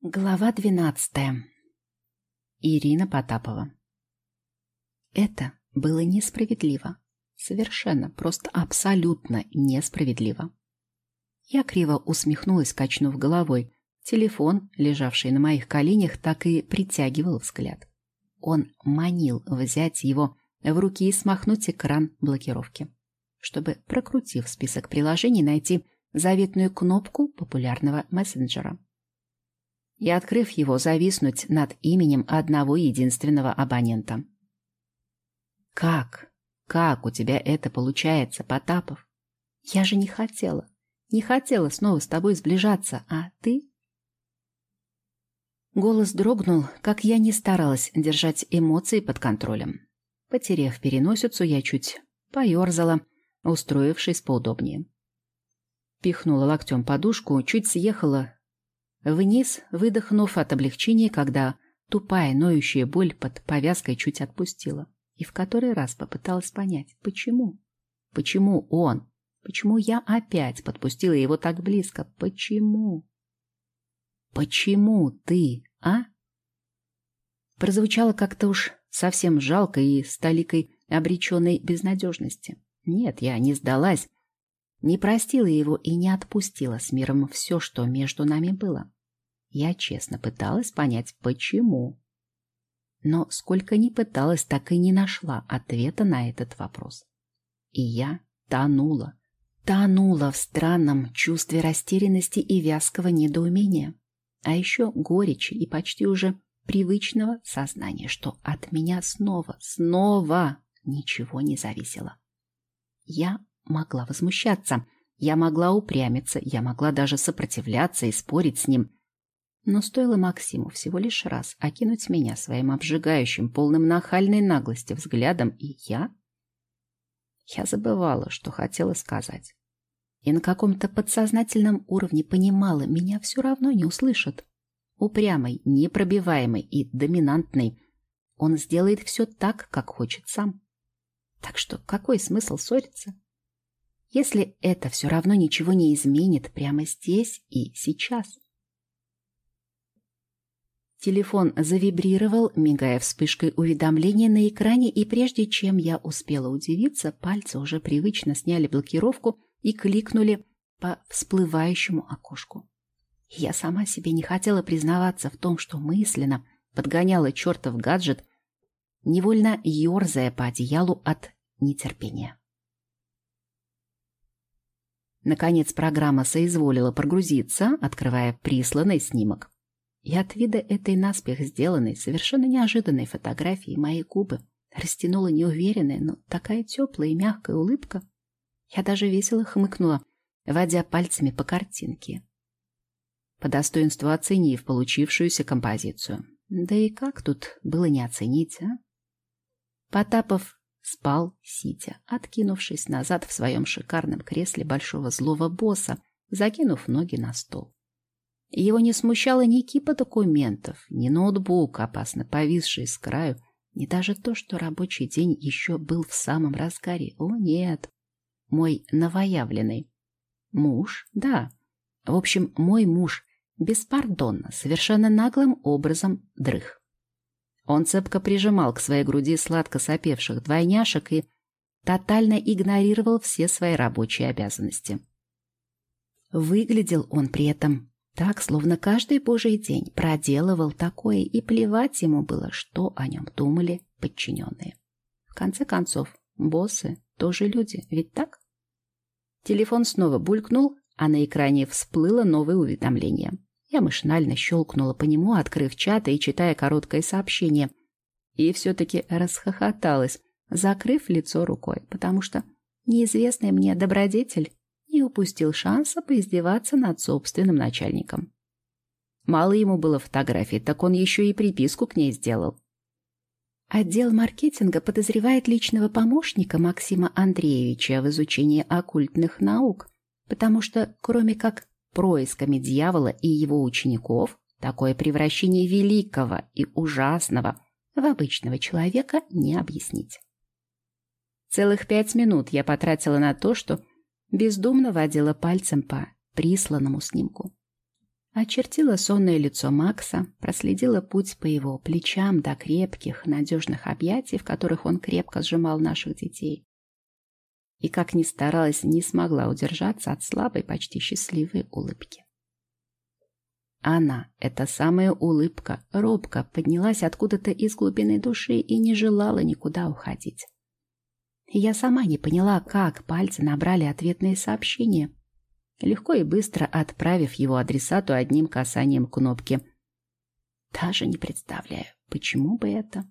Глава двенадцатая. Ирина Потапова. Это было несправедливо. Совершенно, просто абсолютно несправедливо. Я криво усмехнулась, качнув головой. Телефон, лежавший на моих коленях, так и притягивал взгляд. Он манил взять его в руки и смахнуть экран блокировки, чтобы, прокрутив список приложений, найти заветную кнопку популярного мессенджера и, открыв его, зависнуть над именем одного единственного абонента. «Как? Как у тебя это получается, Потапов? Я же не хотела, не хотела снова с тобой сближаться, а ты...» Голос дрогнул, как я не старалась держать эмоции под контролем. Потеряв переносицу, я чуть поерзала, устроившись поудобнее. Пихнула локтем подушку, чуть съехала Вниз, выдохнув от облегчения, когда тупая ноющая боль под повязкой чуть отпустила. И в который раз попыталась понять, почему? Почему он? Почему я опять подпустила его так близко? Почему? Почему ты, а? Прозвучало как-то уж совсем жалко и с толикой обреченной безнадежности. Нет, я не сдалась, не простила его и не отпустила с миром все, что между нами было. Я честно пыталась понять, почему. Но сколько ни пыталась, так и не нашла ответа на этот вопрос. И я тонула. Тонула в странном чувстве растерянности и вязкого недоумения. А еще горечи и почти уже привычного сознания, что от меня снова, снова ничего не зависело. Я могла возмущаться, я могла упрямиться, я могла даже сопротивляться и спорить с ним, но стоило Максиму всего лишь раз окинуть меня своим обжигающим, полным нахальной наглости взглядом, и я... Я забывала, что хотела сказать. И на каком-то подсознательном уровне понимала, меня все равно не услышат. Упрямый, непробиваемый и доминантный. Он сделает все так, как хочет сам. Так что какой смысл ссориться? Если это все равно ничего не изменит прямо здесь и сейчас. Телефон завибрировал, мигая вспышкой уведомления на экране, и прежде чем я успела удивиться, пальцы уже привычно сняли блокировку и кликнули по всплывающему окошку. Я сама себе не хотела признаваться в том, что мысленно подгоняла чертов гаджет, невольно ерзая по одеялу от нетерпения. Наконец программа соизволила прогрузиться, открывая присланный снимок. И от вида этой наспех сделанной, совершенно неожиданной фотографии мои губы растянула неуверенная, но такая теплая и мягкая улыбка. Я даже весело хмыкнула, водя пальцами по картинке. По достоинству оценив получившуюся композицию. Да и как тут было не оценить, а? Потапов спал, сидя, откинувшись назад в своем шикарном кресле большого злого босса, закинув ноги на стол. Его не смущала ни кипа документов, ни ноутбук, опасно повисший с краю, ни даже то, что рабочий день еще был в самом разгаре. О, нет. Мой новоявленный муж, да. В общем, мой муж беспардонно, совершенно наглым образом дрых. Он цепко прижимал к своей груди сладко сопевших двойняшек и тотально игнорировал все свои рабочие обязанности. Выглядел он при этом так, словно каждый божий день проделывал такое, и плевать ему было, что о нем думали подчиненные. В конце концов, боссы тоже люди, ведь так? Телефон снова булькнул, а на экране всплыло новое уведомление. Я машинально щелкнула по нему, открыв чат и читая короткое сообщение. И все-таки расхохоталась, закрыв лицо рукой, потому что неизвестный мне добродетель и упустил шанса поиздеваться над собственным начальником. Мало ему было фотографий, так он еще и приписку к ней сделал. Отдел маркетинга подозревает личного помощника Максима Андреевича в изучении оккультных наук, потому что, кроме как происками дьявола и его учеников, такое превращение великого и ужасного в обычного человека не объяснить. Целых пять минут я потратила на то, что бездумно водила пальцем по присланному снимку. Очертила сонное лицо Макса, проследила путь по его плечам до крепких, надежных объятий, в которых он крепко сжимал наших детей. И, как ни старалась, не смогла удержаться от слабой, почти счастливой улыбки. Она, эта самая улыбка, робко поднялась откуда-то из глубины души и не желала никуда уходить. Я сама не поняла, как пальцы набрали ответные сообщения, легко и быстро отправив его адресату одним касанием кнопки. Даже не представляю, почему бы это.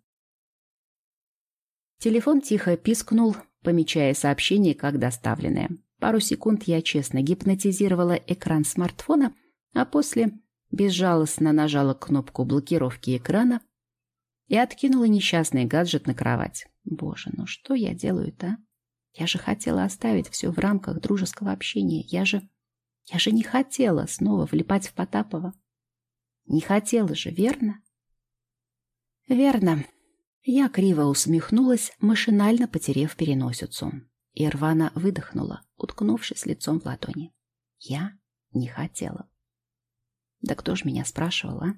Телефон тихо пискнул, помечая сообщение как доставленное. Пару секунд я честно гипнотизировала экран смартфона, а после безжалостно нажала кнопку блокировки экрана и откинула несчастный гаджет на кровать. Боже, ну что я делаю-то, Я же хотела оставить все в рамках дружеского общения. Я же... Я же не хотела снова влипать в Потапова. Не хотела же, верно? Верно. Я криво усмехнулась, машинально потерев переносицу. И рвано выдохнула, уткнувшись лицом в ладони. Я не хотела. Да кто ж меня спрашивал, а?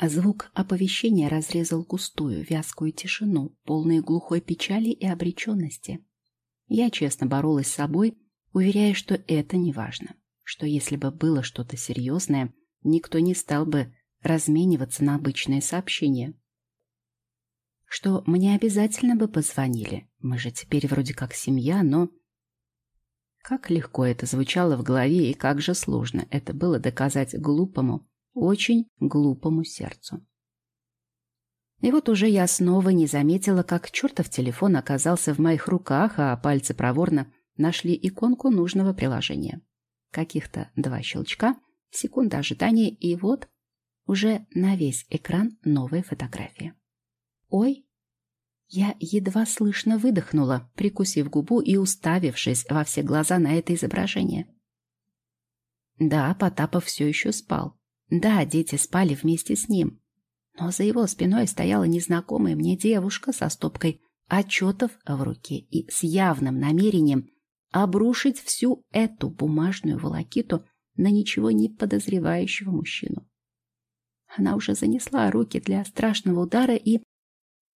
А звук оповещения разрезал густую, вязкую тишину, полную глухой печали и обреченности. Я честно боролась с собой, уверяя, что это не важно, что если бы было что-то серьезное, никто не стал бы размениваться на обычные сообщения. Что мне обязательно бы позвонили. Мы же теперь вроде как семья, но... Как легко это звучало в голове и как же сложно это было доказать глупому, очень глупому сердцу. И вот уже я снова не заметила, как чертов телефон оказался в моих руках, а пальцы проворно нашли иконку нужного приложения. Каких-то два щелчка, секунда ожидания, и вот уже на весь экран новая фотография. Ой, я едва слышно выдохнула, прикусив губу и уставившись во все глаза на это изображение. Да, Потапов все еще спал. Да, дети спали вместе с ним. Но за его спиной стояла незнакомая мне девушка со стопкой отчетов в руке и с явным намерением обрушить всю эту бумажную волокиту на ничего не подозревающего мужчину. Она уже занесла руки для страшного удара и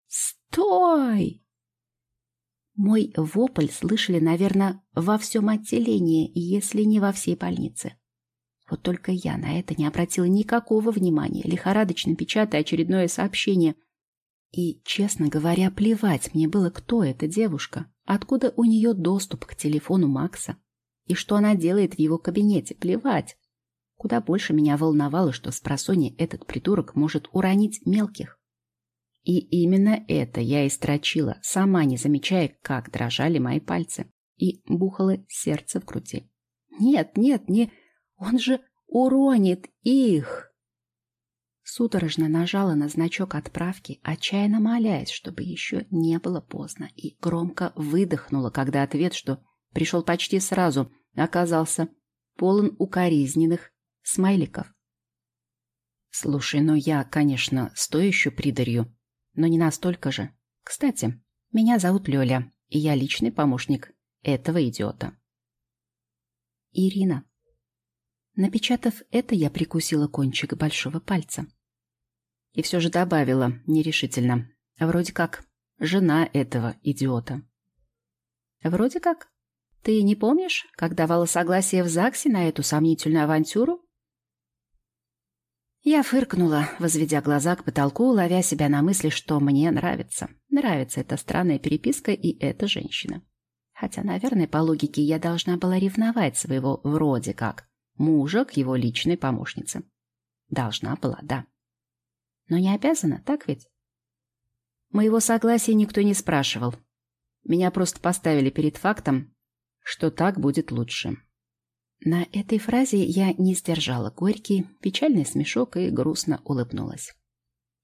«Стой!» Мой вопль слышали, наверное, во всем отделении, если не во всей больнице. Вот только я на это не обратила никакого внимания, лихорадочно печатая очередное сообщение. И, честно говоря, плевать мне было, кто эта девушка, откуда у нее доступ к телефону Макса и что она делает в его кабинете, плевать. Куда больше меня волновало, что с просони этот придурок может уронить мелких. И именно это я и строчила, сама не замечая, как дрожали мои пальцы. И бухало сердце в груди. Нет, нет, не... Он же уронит их! Судорожно нажала на значок отправки, отчаянно молясь, чтобы еще не было поздно, и громко выдохнула, когда ответ, что пришел почти сразу, оказался полон укоризненных смайликов. Слушай, ну я, конечно, еще придарью, но не настолько же. Кстати, меня зовут Лёля, и я личный помощник этого идиота. Ирина. Напечатав это, я прикусила кончик большого пальца. И все же добавила, нерешительно. Вроде как, жена этого идиота. Вроде как. Ты не помнишь, как давала согласие в ЗАГСе на эту сомнительную авантюру? Я фыркнула, возведя глаза к потолку, ловя себя на мысли, что мне нравится. Нравится эта странная переписка и эта женщина. Хотя, наверное, по логике я должна была ревновать своего вроде как мужа к его личной помощнице. Должна была, да. Но не обязана, так ведь? Моего согласия никто не спрашивал. Меня просто поставили перед фактом, что так будет лучше. На этой фразе я не сдержала горький, печальный смешок и грустно улыбнулась.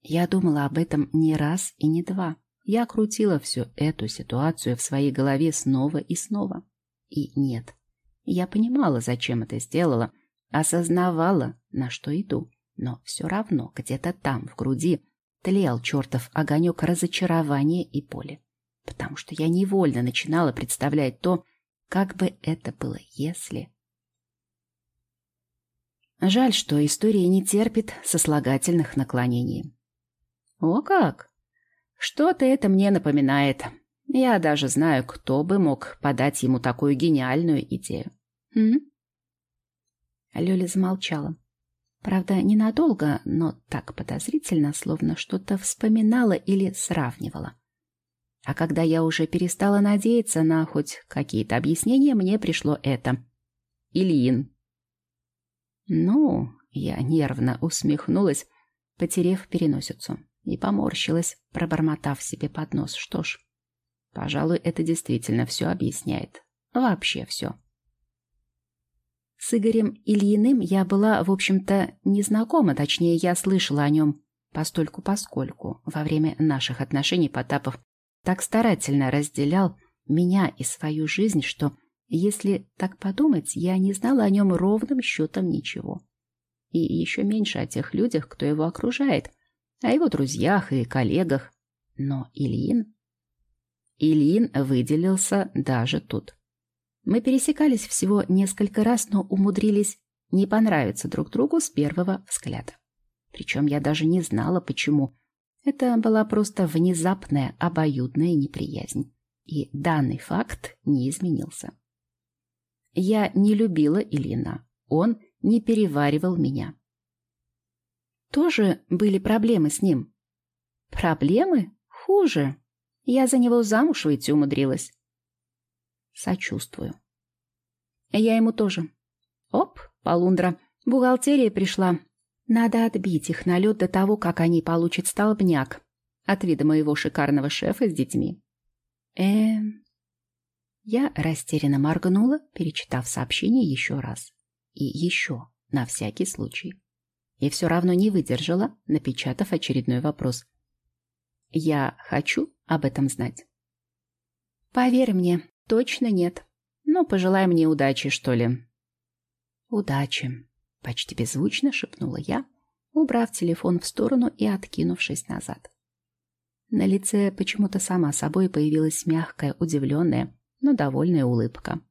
Я думала об этом не раз и не два. Я крутила всю эту ситуацию в своей голове снова и снова. И нет, я понимала, зачем это сделала, осознавала, на что иду, но все равно где-то там, в груди, тлел чертов огонек разочарования и боли. Потому что я невольно начинала представлять то, как бы это было, если... Жаль, что история не терпит сослагательных наклонений. О как! Что-то это мне напоминает. Я даже знаю, кто бы мог подать ему такую гениальную идею. М? Лёля замолчала. Правда, ненадолго, но так подозрительно, словно что-то вспоминала или сравнивала. А когда я уже перестала надеяться на хоть какие-то объяснения, мне пришло это. Ильин. Ну, я нервно усмехнулась, потерев переносицу, и поморщилась, пробормотав себе под нос. Что ж, пожалуй, это действительно все объясняет. Вообще все. С Игорем Ильиным я была, в общем-то, не знакома, точнее, я слышала о нем постольку-поскольку. Во время наших отношений Потапов так старательно разделял меня и свою жизнь, что, если так подумать, я не знала о нем ровным счетом ничего. И еще меньше о тех людях, кто его окружает, о его друзьях и коллегах. Но Ильин... Ильин выделился даже тут. Мы пересекались всего несколько раз, но умудрились не понравиться друг другу с первого взгляда. Причем я даже не знала, почему. Это была просто внезапная обоюдная неприязнь. И данный факт не изменился. Я не любила Ильина. Он не переваривал меня. Тоже были проблемы с ним. Проблемы? Хуже. Я за него замуж выйти умудрилась. Сочувствую. Я ему тоже. Оп, полундра. Бухгалтерия пришла. Надо отбить их налет до того, как они получат столбняк от вида моего шикарного шефа с детьми. э Я растерянно моргнула, перечитав сообщение еще раз. И еще, на всякий случай. И все равно не выдержала, напечатав очередной вопрос. Я хочу об этом знать. Поверь мне, точно нет. Но пожелай мне удачи, что ли. Удачи. Почти беззвучно шепнула я, убрав телефон в сторону и откинувшись назад. На лице почему-то сама собой появилась мягкая, удивленная, но довольная улыбка.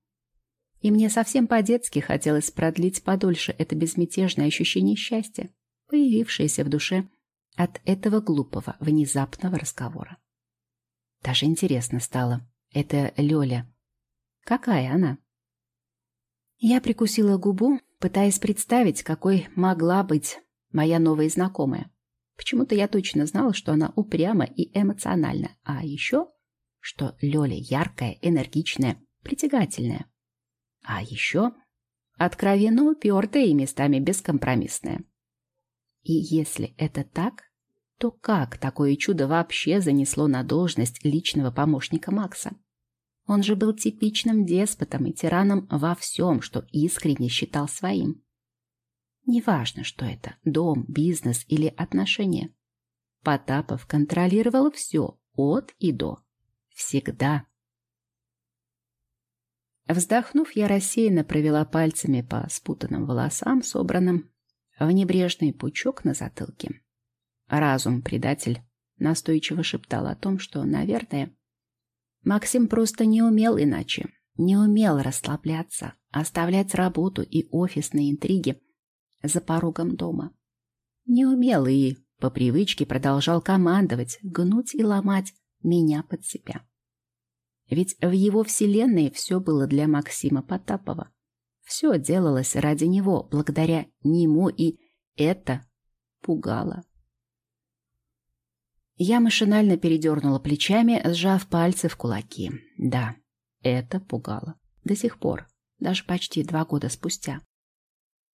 И мне совсем по-детски хотелось продлить подольше это безмятежное ощущение счастья, появившееся в душе от этого глупого, внезапного разговора. Даже интересно стало. Это Лёля. Какая она? Я прикусила губу, пытаясь представить, какой могла быть моя новая знакомая. Почему-то я точно знала, что она упряма и эмоциональна, а еще, что Лёля яркая, энергичная, притягательная. А еще откровенно упертая и местами бескомпромиссная. И если это так, то как такое чудо вообще занесло на должность личного помощника Макса? Он же был типичным деспотом и тираном во всем, что искренне считал своим. Неважно, что это – дом, бизнес или отношения. Потапов контролировал все от и до. Всегда. Вздохнув, я рассеянно провела пальцами по спутанным волосам, собранным в небрежный пучок на затылке. Разум, предатель, настойчиво шептал о том, что, наверное, Максим просто не умел иначе. Не умел расслабляться, оставлять работу и офисные интриги за порогом дома. Не умел и по привычке продолжал командовать, гнуть и ломать меня под себя. Ведь в его вселенной все было для Максима Потапова. Все делалось ради него, благодаря нему, и это пугало. Я машинально передернула плечами, сжав пальцы в кулаки. Да, это пугало. До сих пор, даже почти два года спустя.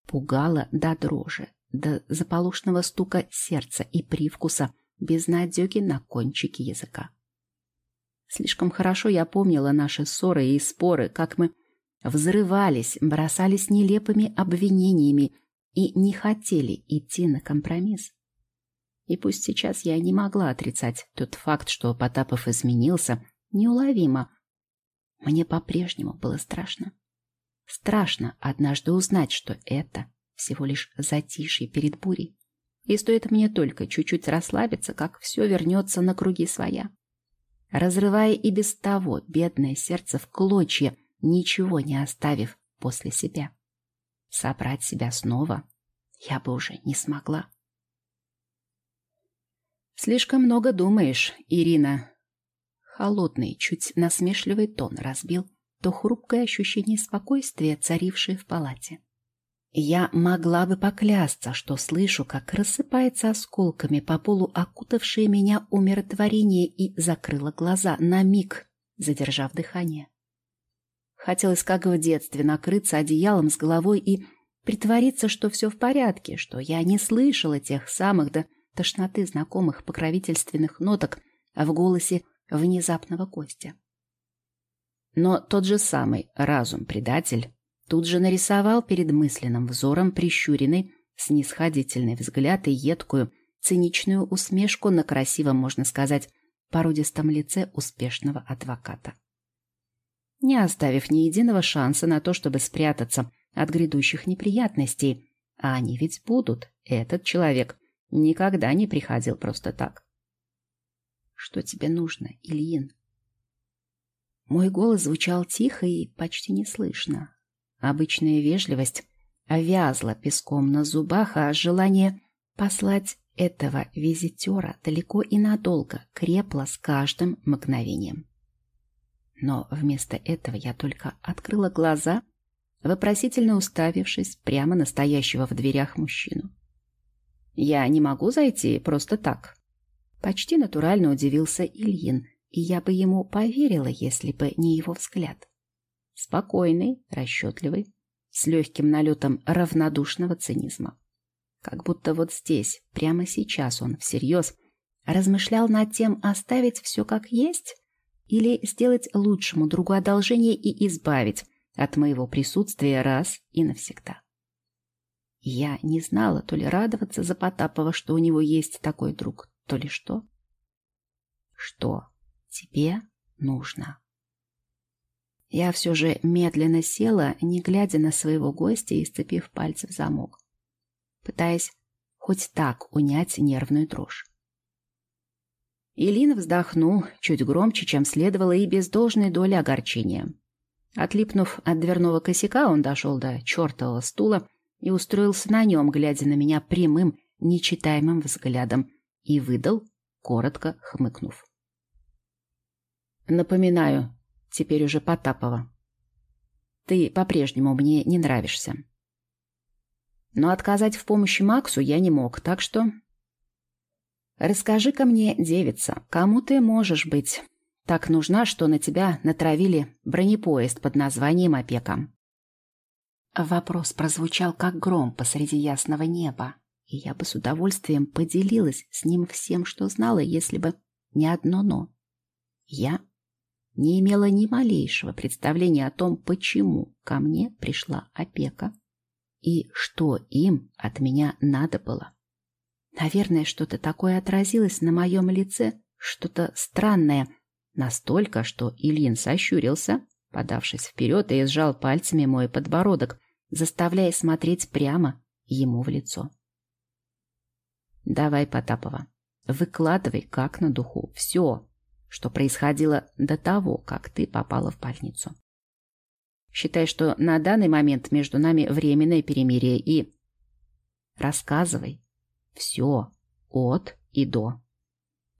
Пугало до дрожи, до заполошного стука сердца и привкуса безнадеги на кончике языка. Слишком хорошо я помнила наши ссоры и споры, как мы взрывались, бросались нелепыми обвинениями и не хотели идти на компромисс. И пусть сейчас я не могла отрицать тот факт, что Потапов изменился, неуловимо. Мне по-прежнему было страшно. Страшно однажды узнать, что это всего лишь затишье перед бурей. И стоит мне только чуть-чуть расслабиться, как все вернется на круги своя. Разрывая и без того бедное сердце в клочья, ничего не оставив после себя. Собрать себя снова я бы уже не смогла. «Слишком много думаешь, Ирина». Холодный, чуть насмешливый тон разбил то хрупкое ощущение спокойствия, царившее в палате. Я могла бы поклясться, что слышу, как рассыпается осколками по полу окутавшее меня умиротворение и закрыла глаза на миг, задержав дыхание. Хотелось, как в детстве, накрыться одеялом с головой и притвориться, что все в порядке, что я не слышала тех самых до тошноты знакомых покровительственных ноток в голосе внезапного Костя. Но тот же самый разум-предатель тут же нарисовал перед мысленным взором прищуренный, снисходительный взгляд и едкую, циничную усмешку на красивом, можно сказать, породистом лице успешного адвоката. Не оставив ни единого шанса на то, чтобы спрятаться от грядущих неприятностей, а они ведь будут, этот человек никогда не приходил просто так. «Что тебе нужно, Ильин?» Мой голос звучал тихо и почти неслышно. Обычная вежливость вязла песком на зубах, а желание послать этого визитера далеко и надолго крепло с каждым мгновением. Но вместо этого я только открыла глаза, вопросительно уставившись прямо настоящего в дверях мужчину. «Я не могу зайти просто так». Почти натурально удивился Ильин, и я бы ему поверила, если бы не его взгляд. Спокойный, расчетливый, с легким налетом равнодушного цинизма. Как будто вот здесь, прямо сейчас он всерьез размышлял над тем, оставить все как есть или сделать лучшему другу одолжение и избавить от моего присутствия раз и навсегда. Я не знала то ли радоваться за Потапова, что у него есть такой друг, то ли что. Что? тебе нужно. Я все же медленно села, не глядя на своего гостя и сцепив пальцы в замок, пытаясь хоть так унять нервную дрожь. Илин вздохнул чуть громче, чем следовало, и без должной доли огорчения. Отлипнув от дверного косяка, он дошел до чертового стула и устроился на нем, глядя на меня прямым, нечитаемым взглядом, и выдал, коротко хмыкнув. Напоминаю, теперь уже Потапова. Ты по-прежнему мне не нравишься. Но отказать в помощи Максу я не мог, так что... Расскажи-ка мне, девица, кому ты можешь быть? Так нужна, что на тебя натравили бронепоезд под названием «Опека». Вопрос прозвучал как гром посреди ясного неба, и я бы с удовольствием поделилась с ним всем, что знала, если бы не одно «но». Я не имела ни малейшего представления о том, почему ко мне пришла опека и что им от меня надо было. Наверное, что-то такое отразилось на моем лице, что-то странное, настолько, что Ильин сощурился, подавшись вперед и сжал пальцами мой подбородок, заставляя смотреть прямо ему в лицо. «Давай, Потапова, выкладывай как на духу все, что происходило до того, как ты попала в больницу. Считай, что на данный момент между нами временное перемирие и... Рассказывай все от и до.